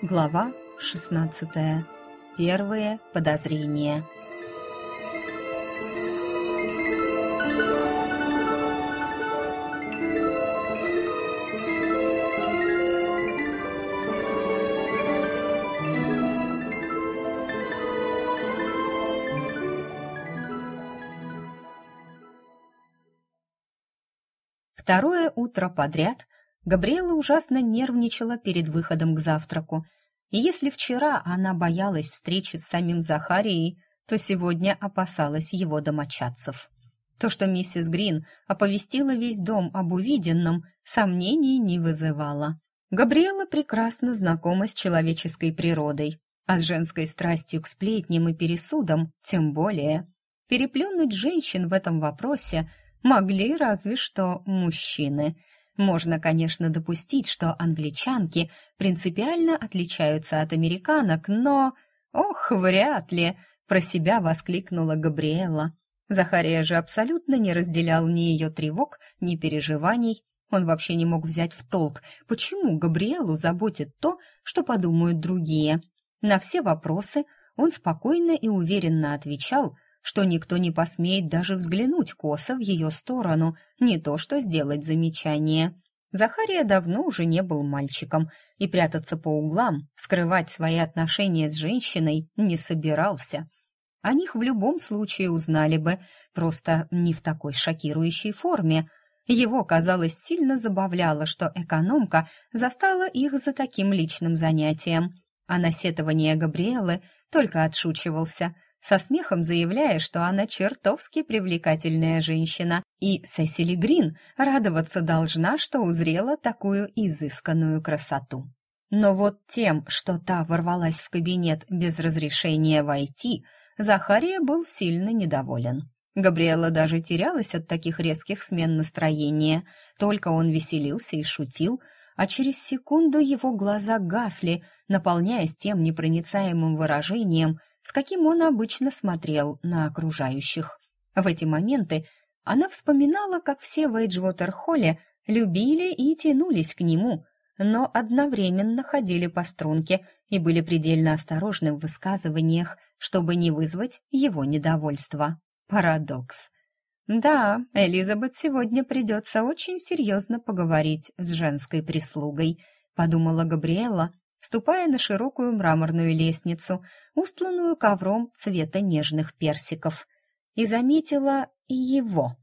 Глава 16. Первые подозрения. Второе утро подряд Габриэла ужасно нервничала перед выходом к завтраку. И если вчера она боялась встречи с самим Захарией, то сегодня опасалась его домочадцев. То, что миссис Грин оповестила весь дом об увиденном, сомнений не вызывало. Габриэла прекрасно знакома с человеческой природой, а с женской страстью к сплетням и пересудам тем более. Переплюнуть женщин в этом вопросе могли разве что мужчины – можно, конечно, допустить, что англичанки принципиально отличаются от американок, но... Ох, вряд ли! Про себя воскликнула Габриэла. Захария же абсолютно не разделял ни ее тревог, ни переживаний. Он вообще не мог взять в толк, почему Габриэлу заботит то, что подумают другие. На все вопросы он спокойно и уверенно отвечал, что никто не посмеет даже взглянуть косо в ее сторону, не то что сделать замечание. Захария давно уже не был мальчиком и прятаться по углам, скрывать свои отношения с женщиной не собирался. О них в любом случае узнали бы, просто не в такой шокирующей форме. Его, казалось, сильно забавляло, что экономка застала их за таким личным занятием, а на сетование Габриэлы только отшучивался – со смехом заявляя, что она чертовски привлекательная женщина, и Сесили Грин радоваться должна, что узрела такую изысканную красоту. Но вот тем, что та ворвалась в кабинет без разрешения войти, Захария был сильно недоволен. Габриэла даже терялась от таких резких смен настроения, только он веселился и шутил, а через секунду его глаза гасли, наполняясь тем непроницаемым выражением, с каким он обычно смотрел на окружающих. В эти моменты она вспоминала, как все в Эйджвотер-холле любили и тянулись к нему, но одновременно ходили по струнке и были предельно осторожны в высказываниях, чтобы не вызвать его недовольство. Парадокс. Да, Элизабет сегодня придется очень серьезно поговорить с женской прислугой, подумала Габриэла, ступая на широкую мраморную лестницу, устланную ковром цвета нежных персиков, и заметила его.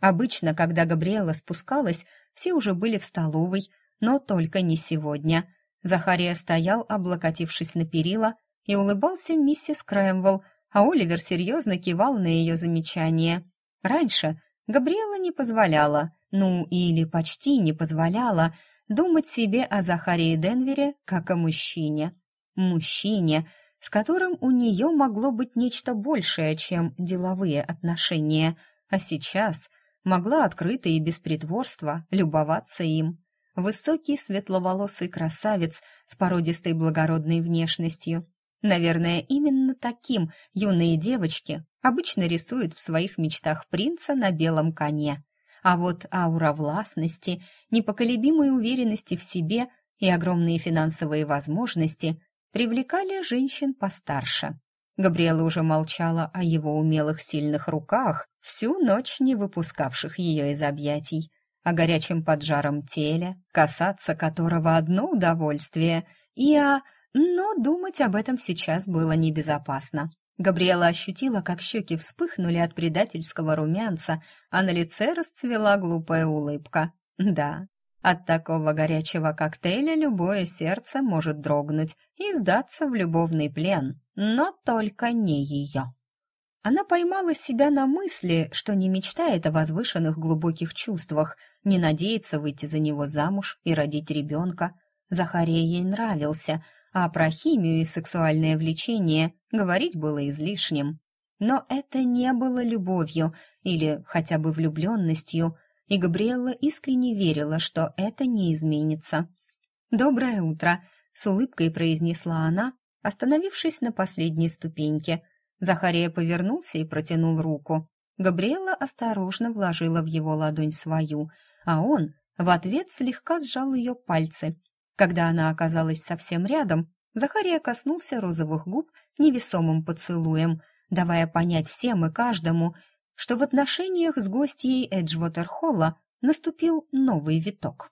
Обычно, когда Габриэла спускалась, все уже были в столовой, но только не сегодня. Захария стоял, облокотившись на перила, и улыбался миссис Крэмвелл, а Оливер серьезно кивал на ее замечание. Раньше Габриэла не позволяла, ну или почти не позволяла, думать себе о Захарии Денвере как о мужчине. Мужчине, с которым у нее могло быть нечто большее, чем деловые отношения, а сейчас могла открыто и без притворства любоваться им. Высокий светловолосый красавец с породистой благородной внешностью. Наверное, именно таким юные девочки обычно рисуют в своих мечтах принца на белом коне – а вот аура властности, непоколебимой уверенности в себе и огромные финансовые возможности привлекали женщин постарше. Габриэла уже молчала о его умелых сильных руках, всю ночь не выпускавших ее из объятий, о горячем поджаром теле, касаться которого одно удовольствие, и о... Но думать об этом сейчас было небезопасно. Габриэла ощутила, как щеки вспыхнули от предательского румянца, а на лице расцвела глупая улыбка. Да, от такого горячего коктейля любое сердце может дрогнуть и сдаться в любовный плен, но только не ее. Она поймала себя на мысли, что не мечтает о возвышенных глубоких чувствах, не надеется выйти за него замуж и родить ребенка. Захария ей нравился — а про химию и сексуальное влечение говорить было излишним. Но это не было любовью или хотя бы влюбленностью, и Габриэлла искренне верила, что это не изменится. «Доброе утро!» — с улыбкой произнесла она, остановившись на последней ступеньке. Захария повернулся и протянул руку. Габриэла осторожно вложила в его ладонь свою, а он в ответ слегка сжал ее пальцы, Когда она оказалась совсем рядом, Захария коснулся розовых губ невесомым поцелуем, давая понять всем и каждому, что в отношениях с гостьей Эджвотер-Холла наступил новый виток.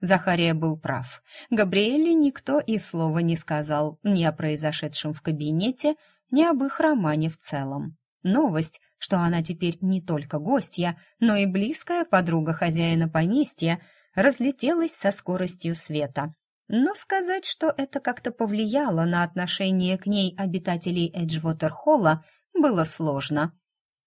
Захария был прав. Габриэле никто и слова не сказал ни о произошедшем в кабинете, ни об их романе в целом. Новость, что она теперь не только гостья, но и близкая подруга хозяина поместья, разлетелась со скоростью света. Но сказать, что это как-то повлияло на отношение к ней обитателей Эджвотер-Холла, было сложно.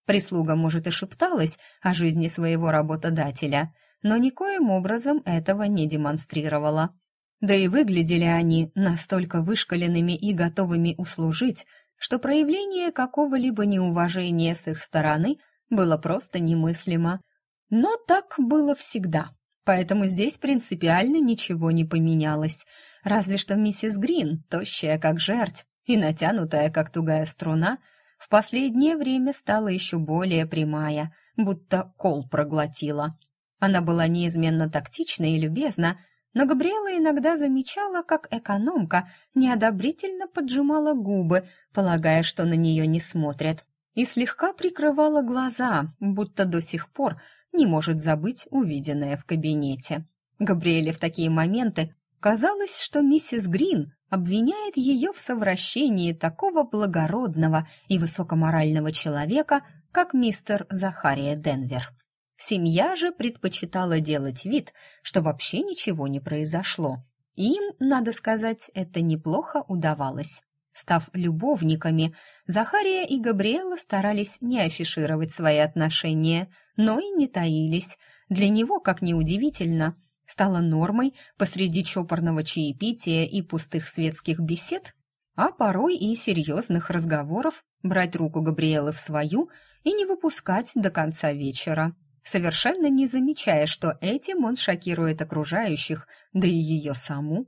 Прислуга, может, и шепталась о жизни своего работодателя, но никоим образом этого не демонстрировала. Да и выглядели они настолько вышкаленными и готовыми услужить, что проявление какого-либо неуважения с их стороны было просто немыслимо. Но так было всегда, поэтому здесь принципиально ничего не поменялось, разве что миссис Грин, тощая как жерть и натянутая как тугая струна, в последнее время стала еще более прямая, будто кол проглотила. Она была неизменно тактична и любезна, но Габриэла иногда замечала, как экономка неодобрительно поджимала губы, полагая, что на нее не смотрят, и слегка прикрывала глаза, будто до сих пор не может забыть увиденное в кабинете. Габриэле в такие моменты казалось, что миссис Грин обвиняет ее в совращении такого благородного и высокоморального человека, как мистер Захария Денвер. Семья же предпочитала делать вид, что вообще ничего не произошло. Им, надо сказать, это неплохо удавалось. Став любовниками, Захария и Габриэла старались не афишировать свои отношения, но и не таились. Для него, как ни удивительно, стало нормой посреди чопорного чаепития и пустых светских бесед, а порой и серьезных разговоров брать руку Габриэлы в свою и не выпускать до конца вечера совершенно не замечая, что этим он шокирует окружающих, да и ее саму.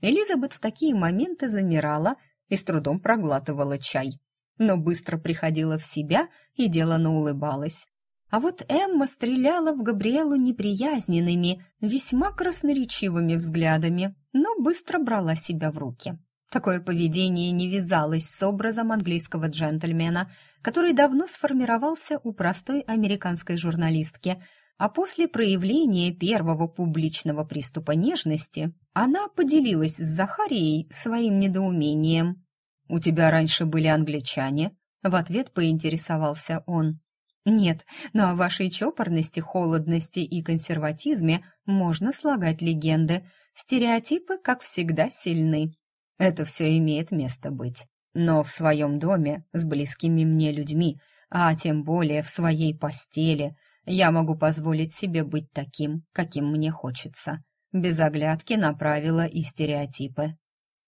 Элизабет в такие моменты замирала и с трудом проглатывала чай, но быстро приходила в себя и делано улыбалась. А вот Эмма стреляла в Габриэлу неприязненными, весьма красноречивыми взглядами, но быстро брала себя в руки. Такое поведение не вязалось с образом английского джентльмена, который давно сформировался у простой американской журналистки, а после проявления первого публичного приступа нежности она поделилась с Захарией своим недоумением. «У тебя раньше были англичане?» — в ответ поинтересовался он. «Нет, но о вашей чопорности, холодности и консерватизме можно слагать легенды. Стереотипы, как всегда, сильны. Это все имеет место быть. Но в своем доме с близкими мне людьми, а тем более в своей постели, я могу позволить себе быть таким, каким мне хочется, без оглядки на правила и стереотипы.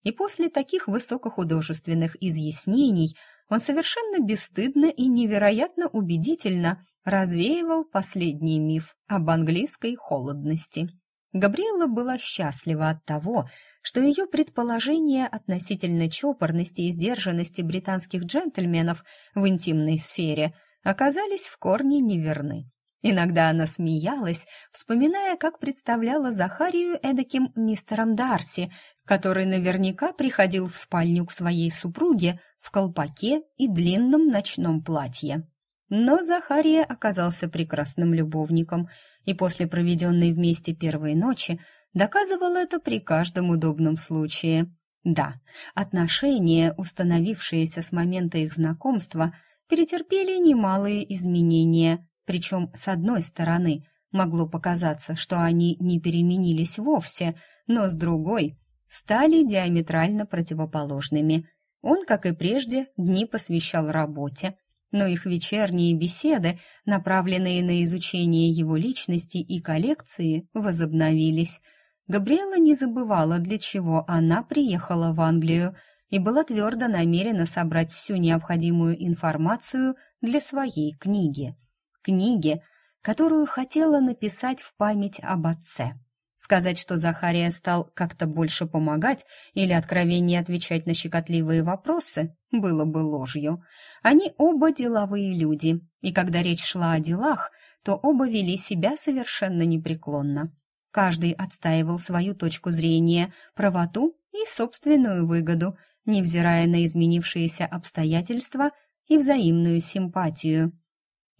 И после таких высокохудожественных изъяснений он совершенно бесстыдно и невероятно убедительно развеивал последний миф об английской холодности. Габриэла была счастлива от того, что ее предположения относительно чопорности и сдержанности британских джентльменов в интимной сфере оказались в корне неверны. Иногда она смеялась, вспоминая, как представляла Захарию эдаким мистером Дарси, который наверняка приходил в спальню к своей супруге в колпаке и длинном ночном платье. Но Захария оказался прекрасным любовником, и после проведенной вместе первой ночи доказывал это при каждом удобном случае. Да, отношения, установившиеся с момента их знакомства, претерпели немалые изменения, причем, с одной стороны, могло показаться, что они не переменились вовсе, но с другой стали диаметрально противоположными. Он, как и прежде, дни посвящал работе, но их вечерние беседы, направленные на изучение его личности и коллекции, возобновились – Габриэла не забывала, для чего она приехала в Англию, и была твердо намерена собрать всю необходимую информацию для своей книги. Книги, которую хотела написать в память об отце. Сказать, что Захария стал как-то больше помогать или откровеннее отвечать на щекотливые вопросы, было бы ложью. Они оба деловые люди, и когда речь шла о делах, то оба вели себя совершенно непреклонно. Каждый отстаивал свою точку зрения, правоту и собственную выгоду, невзирая на изменившиеся обстоятельства и взаимную симпатию.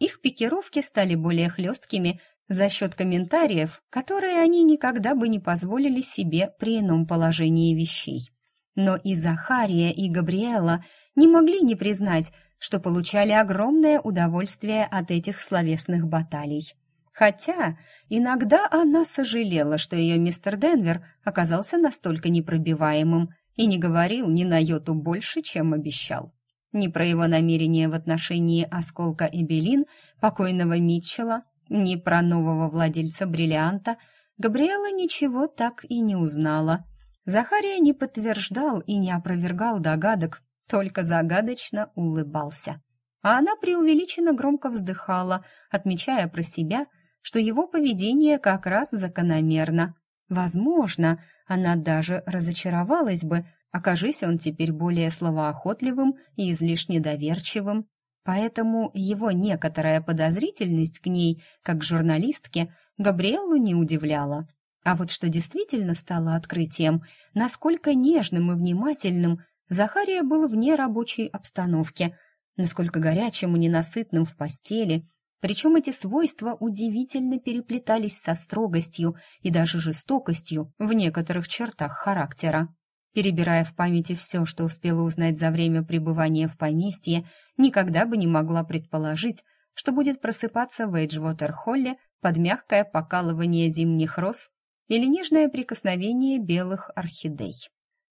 Их пикировки стали более хлесткими за счет комментариев, которые они никогда бы не позволили себе при ином положении вещей. Но и Захария, и Габриэла не могли не признать, что получали огромное удовольствие от этих словесных баталий. Хотя иногда она сожалела, что ее мистер Денвер оказался настолько непробиваемым и не говорил ни на йоту больше, чем обещал. Ни про его намерения в отношении осколка Эбелин, покойного Митчелла, ни про нового владельца бриллианта Габриэла ничего так и не узнала. Захария не подтверждал и не опровергал догадок, только загадочно улыбался. А она преувеличенно громко вздыхала, отмечая про себя, что его поведение как раз закономерно. Возможно, она даже разочаровалась бы, окажись он теперь более словоохотливым и излишне доверчивым. Поэтому его некоторая подозрительность к ней, как к журналистке, Габриэлу не удивляла. А вот что действительно стало открытием, насколько нежным и внимательным Захария был вне рабочей обстановки, насколько горячим и ненасытным в постели, причем эти свойства удивительно переплетались со строгостью и даже жестокостью в некоторых чертах характера. Перебирая в памяти все, что успела узнать за время пребывания в поместье, никогда бы не могла предположить, что будет просыпаться в Эйджвотер-Холле под мягкое покалывание зимних роз или нежное прикосновение белых орхидей.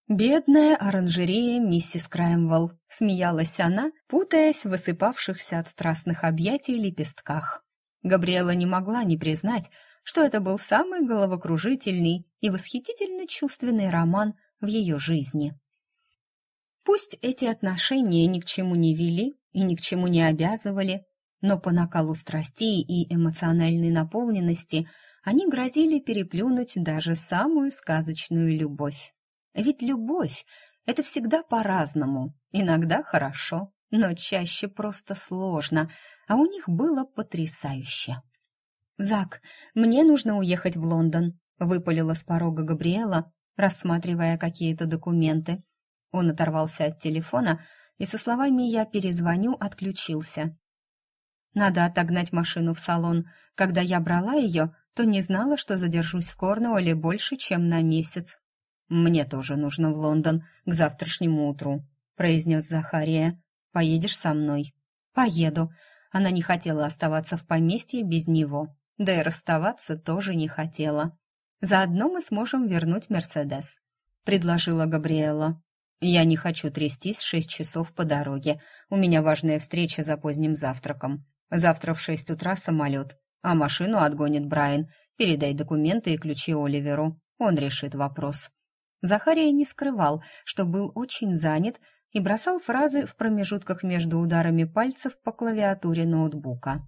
«Бедная оранжерея миссис Краймвелл», — смеялась она, путаясь в высыпавшихся от страстных объятий лепестках. Габриэла не могла не признать, что это был самый головокружительный и восхитительно чувственный роман в ее жизни. Пусть эти отношения ни к чему не вели и ни к чему не обязывали, но по накалу страстей и эмоциональной наполненности они грозили переплюнуть даже самую сказочную любовь. Ведь любовь — это всегда по-разному, иногда хорошо, но чаще просто сложно, а у них было потрясающе. «Зак, мне нужно уехать в Лондон», — выпалила с порога Габриэла, рассматривая какие-то документы. Он оторвался от телефона и со словами «я перезвоню» отключился. Надо отогнать машину в салон. Когда я брала ее, то не знала, что задержусь в Корнуолле больше, чем на месяц. «Мне тоже нужно в Лондон к завтрашнему утру», — произнес Захария. «Поедешь со мной?» «Поеду». Она не хотела оставаться в поместье без него, да и расставаться тоже не хотела. Заодно мы сможем вернуть Мерседес», — предложила Габриэла. «Я не хочу трястись шесть часов по дороге. У меня важная встреча за поздним завтраком. Завтра в шесть утра самолет, а машину отгонит Брайан. Передай документы и ключи Оливеру. Он решит вопрос». Захария не скрывал, что был очень занят и бросал фразы в промежутках между ударами пальцев по клавиатуре ноутбука.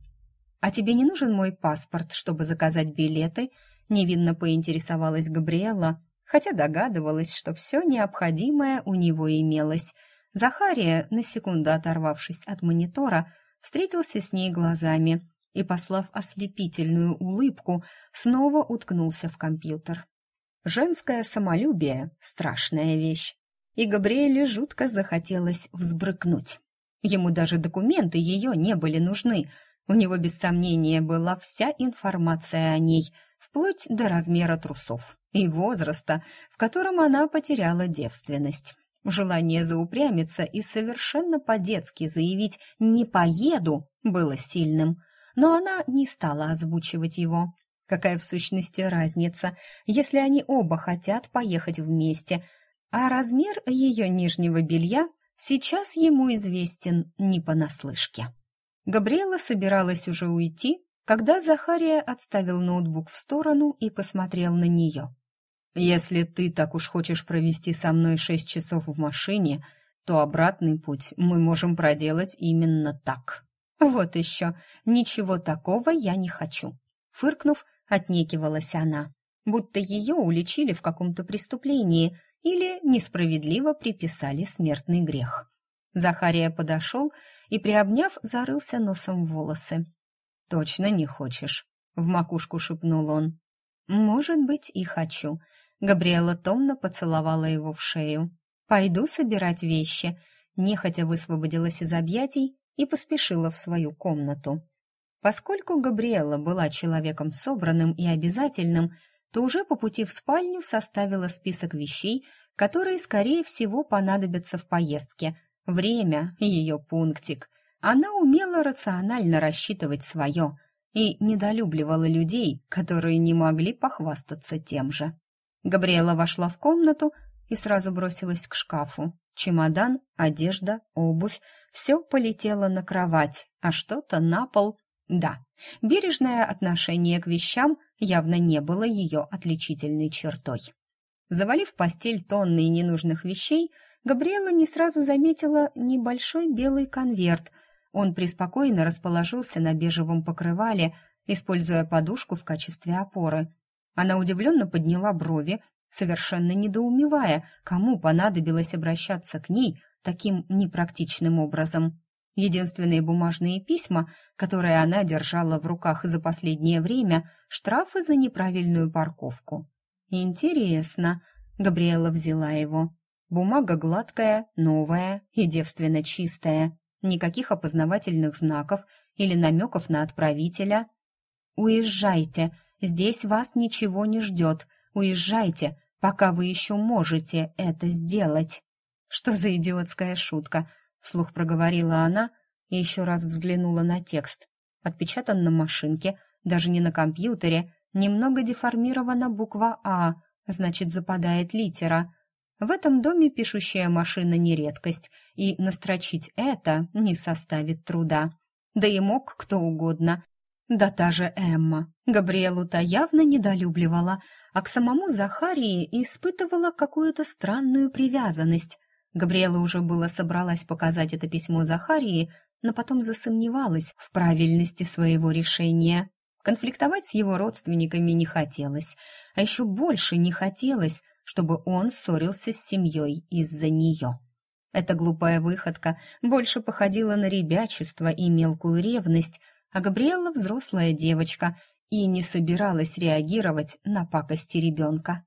«А тебе не нужен мой паспорт, чтобы заказать билеты?» Невинно поинтересовалась Габриэла, хотя догадывалась, что все необходимое у него имелось. Захария, на секунду оторвавшись от монитора, встретился с ней глазами и, послав ослепительную улыбку, снова уткнулся в компьютер. Женское самолюбие — страшная вещь, и Габриэле жутко захотелось взбрыкнуть. Ему даже документы ее не были нужны, у него без сомнения была вся информация о ней — вплоть до размера трусов и возраста, в котором она потеряла девственность. Желание заупрямиться и совершенно по-детски заявить «не поеду» было сильным, но она не стала озвучивать его. Какая в сущности разница, если они оба хотят поехать вместе, а размер ее нижнего белья сейчас ему известен не понаслышке. Габриэла собиралась уже уйти, когда Захария отставил ноутбук в сторону и посмотрел на нее. «Если ты так уж хочешь провести со мной шесть часов в машине, то обратный путь мы можем проделать именно так». «Вот еще, ничего такого я не хочу», — фыркнув, отнекивалась она, будто ее уличили в каком-то преступлении или несправедливо приписали смертный грех. Захария подошел и, приобняв, зарылся носом в волосы. «Точно не хочешь?» — в макушку шепнул он. может быть, и хочу. Габриэла томно поцеловала его в шею. Пойду собирать вещи. Нехотя высвободилась из объятий и поспешила в свою комнату. Поскольку Габриэла была человеком собранным и обязательным, то уже по пути в спальню составила список вещей, которые, скорее всего, понадобятся в поездке. Время — ее пунктик. Она умела рационально рассчитывать свое и недолюбливала людей, которые не могли похвастаться тем же. Габриэла вошла в комнату и сразу бросилась к шкафу. Чемодан, одежда, обувь — все полетело на кровать, а что-то на пол. Да, бережное отношение к вещам явно не было ее отличительной чертой. Завалив постель тонны ненужных вещей, Габриэла не сразу заметила небольшой белый конверт. Он преспокойно расположился на бежевом покрывале, используя подушку в качестве опоры. Она удивленно подняла брови, совершенно недоумевая, кому понадобилось обращаться к ней таким непрактичным образом. Единственные бумажные письма, которые она держала в руках за последнее время, штрафы за неправильную парковку. Интересно. Габриэла взяла его. Бумага гладкая, новая и девственно чистая. Никаких опознавательных знаков или намеков на отправителя. «Уезжайте, здесь вас ничего не ждет. Уезжайте, пока вы еще можете это сделать». «Что за идиотская шутка?» вслух проговорила она и еще раз взглянула на текст. Отпечатан на машинке, даже не на компьютере, немного деформирована буква «А», значит, западает литера. В этом доме пишущая машина не редкость, и настрочить это не составит труда. Да и мог кто угодно. Да та же Эмма. Габриэлу-то явно недолюбливала, а к самому Захарии испытывала какую-то странную привязанность. Габриэла уже было собралась показать это письмо Захарии, но потом засомневалась в правильности своего решения. Конфликтовать с его родственниками не хотелось, а еще больше не хотелось, чтобы он ссорился с семьей из-за нее. Эта глупая выходка больше походила на ребячество и мелкую ревность, а Габриэла взрослая девочка и не собиралась реагировать на пакости ребенка.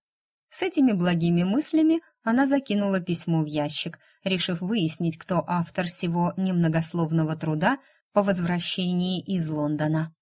С этими благими мыслями она закинула письмо в ящик, решив выяснить, кто автор всего немногословного труда по возвращении из Лондона.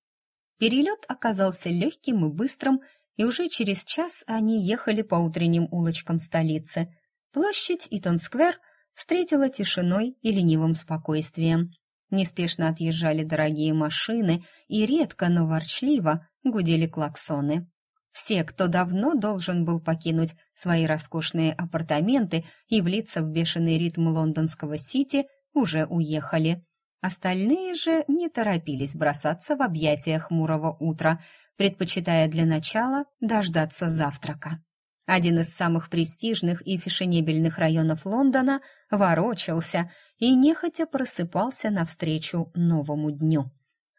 Перелет оказался легким и быстрым, и уже через час они ехали по утренним улочкам столицы. Площадь Итон-сквер встретила тишиной и ленивым спокойствием. Неспешно отъезжали дорогие машины, и редко, но ворчливо гудели клаксоны. Все, кто давно должен был покинуть свои роскошные апартаменты и влиться в бешеный ритм лондонского сити, уже уехали. Остальные же не торопились бросаться в объятия хмурого утра, предпочитая для начала дождаться завтрака. Один из самых престижных и фешенебельных районов Лондона ворочался и нехотя просыпался навстречу новому дню.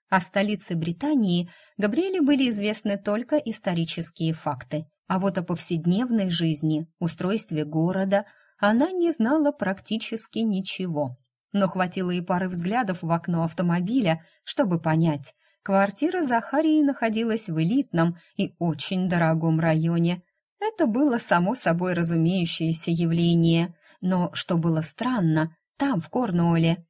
О столице Британии Габриэле были известны только исторические факты, а вот о повседневной жизни, устройстве города она не знала практически ничего. Но хватило и пары взглядов в окно автомобиля, чтобы понять, квартира Захарии находилась в элитном и очень дорогом районе. Это было само собой разумеющееся явление, но, что было странно, там, в Корнуолле,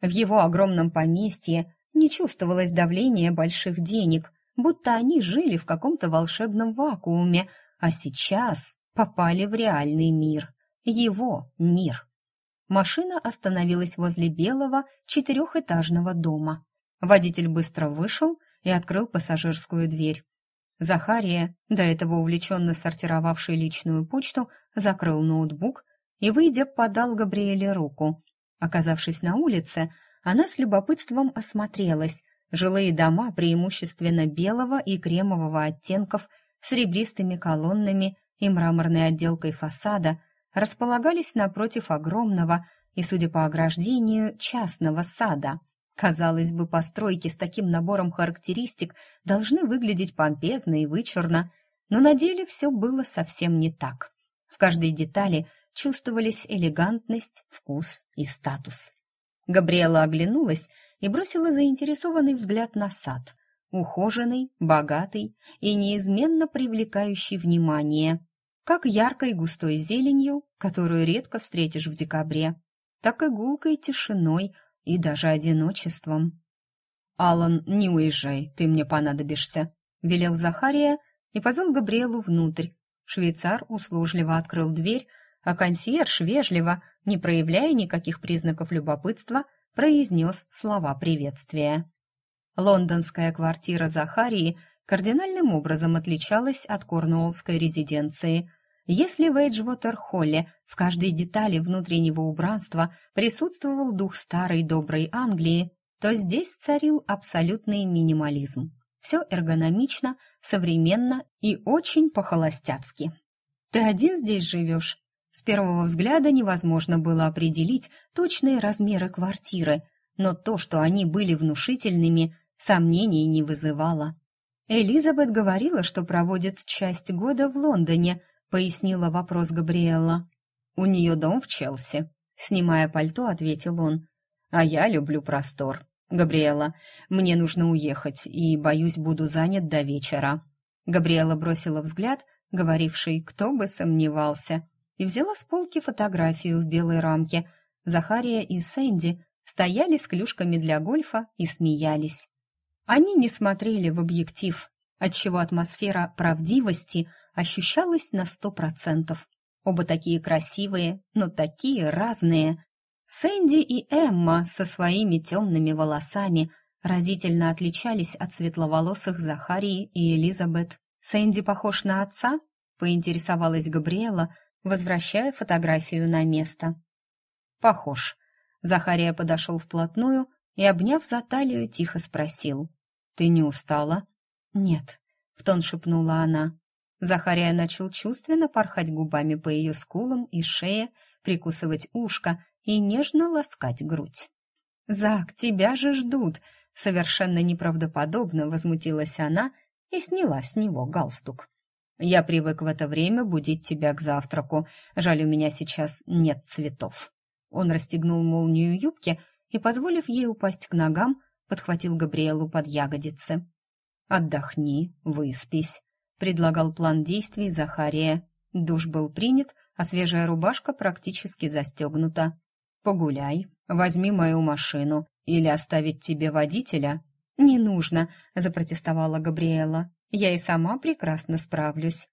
в его огромном поместье, не чувствовалось давления больших денег, будто они жили в каком-то волшебном вакууме, а сейчас попали в реальный мир. Его мир. Машина остановилась возле белого четырехэтажного дома. Водитель быстро вышел и открыл пассажирскую дверь. Захария, до этого увлеченно сортировавший личную почту, закрыл ноутбук и, выйдя, подал Габриэле руку. Оказавшись на улице, она с любопытством осмотрелась. Жилые дома преимущественно белого и кремового оттенков с ребристыми колоннами и мраморной отделкой фасада располагались напротив огромного и, судя по ограждению, частного сада. Казалось бы, постройки с таким набором характеристик должны выглядеть помпезно и вычурно, но на деле все было совсем не так. В каждой детали чувствовались элегантность, вкус и статус. Габриэла оглянулась и бросила заинтересованный взгляд на сад. ухоженный, богатый и неизменно привлекающий внимание, как яркой густой зеленью, которую редко встретишь в декабре, так и гулкой тишиной и даже одиночеством. «Алан, не уезжай, ты мне понадобишься», — велел Захария и повел Габриэлу внутрь. Швейцар услужливо открыл дверь, а консьерж вежливо, не проявляя никаких признаков любопытства, произнес слова приветствия. Лондонская квартира Захарии кардинальным образом отличалась от корнуоллской резиденции. Если в Эйджвотер-Холле в каждой детали внутреннего убранства присутствовал дух старой доброй Англии, то здесь царил абсолютный минимализм. Все эргономично, современно и очень по-холостяцки. «Ты один здесь живешь?» С первого взгляда невозможно было определить точные размеры квартиры, но то, что они были внушительными, сомнений не вызывало. Элизабет говорила, что проводит часть года в Лондоне, пояснила вопрос Габриэлла. У нее дом в Челси. Снимая пальто, ответил он. А я люблю простор. Габриэла, мне нужно уехать, и, боюсь, буду занят до вечера. Габриэла бросила взгляд, говоривший «кто бы сомневался», и взяла с полки фотографию в белой рамке. Захария и Сэнди стояли с клюшками для гольфа и смеялись. Они не смотрели в объектив, отчего атмосфера правдивости ощущалась на сто процентов. Оба такие красивые, но такие разные. Сэнди и Эмма со своими темными волосами разительно отличались от светловолосых Захарии и Элизабет. «Сэнди похож на отца?» — поинтересовалась Габриэла, возвращая фотографию на место. «Похож». Захария подошел вплотную и, обняв за талию, тихо спросил. «Ты не устала?» «Нет», — в тон шепнула она. Захария начал чувственно порхать губами по ее скулам и шее, прикусывать ушко и нежно ласкать грудь. «Зак, тебя же ждут!» — совершенно неправдоподобно возмутилась она и сняла с него галстук. «Я привык в это время будить тебя к завтраку. Жаль, у меня сейчас нет цветов». Он расстегнул молнию юбки и, позволив ей упасть к ногам, подхватил Габриэлу под ягодицы. «Отдохни, выспись», — предлагал план действий Захария. Душ был принят, а свежая рубашка практически застегнута. «Погуляй, возьми мою машину или оставить тебе водителя». «Не нужно», — запротестовала Габриэла. «Я и сама прекрасно справлюсь».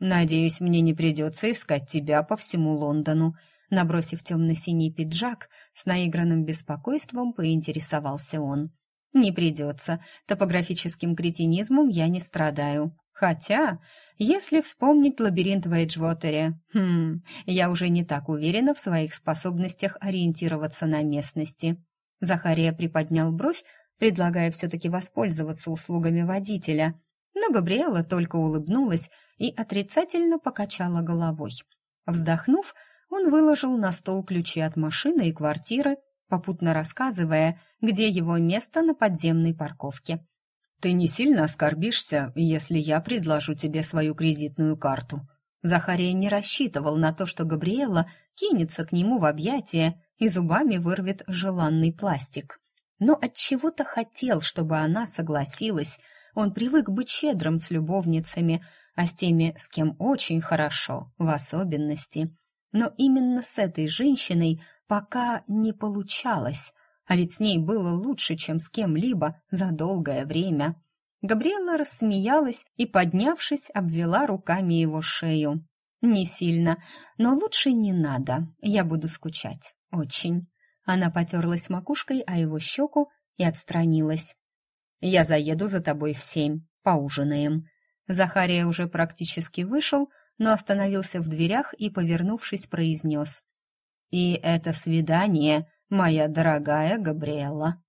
«Надеюсь, мне не придется искать тебя по всему Лондону», Набросив темно-синий пиджак, с наигранным беспокойством поинтересовался он. «Не придется. Топографическим кретинизмом я не страдаю. Хотя, если вспомнить лабиринт в Эйджвотере, хм, я уже не так уверена в своих способностях ориентироваться на местности». Захария приподнял бровь, предлагая все-таки воспользоваться услугами водителя, но Габриэла только улыбнулась и отрицательно покачала головой. Вздохнув, он выложил на стол ключи от машины и квартиры, попутно рассказывая, где его место на подземной парковке. «Ты не сильно оскорбишься, если я предложу тебе свою кредитную карту?» Захария не рассчитывал на то, что Габриэла кинется к нему в объятия и зубами вырвет желанный пластик. Но от чего то хотел, чтобы она согласилась. Он привык быть щедрым с любовницами, а с теми, с кем очень хорошо, в особенности но именно с этой женщиной пока не получалось, а ведь с ней было лучше, чем с кем-либо за долгое время. Габриэла рассмеялась и, поднявшись, обвела руками его шею. «Не сильно, но лучше не надо, я буду скучать. Очень». Она потерлась макушкой о его щеку и отстранилась. «Я заеду за тобой в семь, поужинаем». Захария уже практически вышел, но остановился в дверях и, повернувшись, произнес. «И это свидание, моя дорогая Габриэла».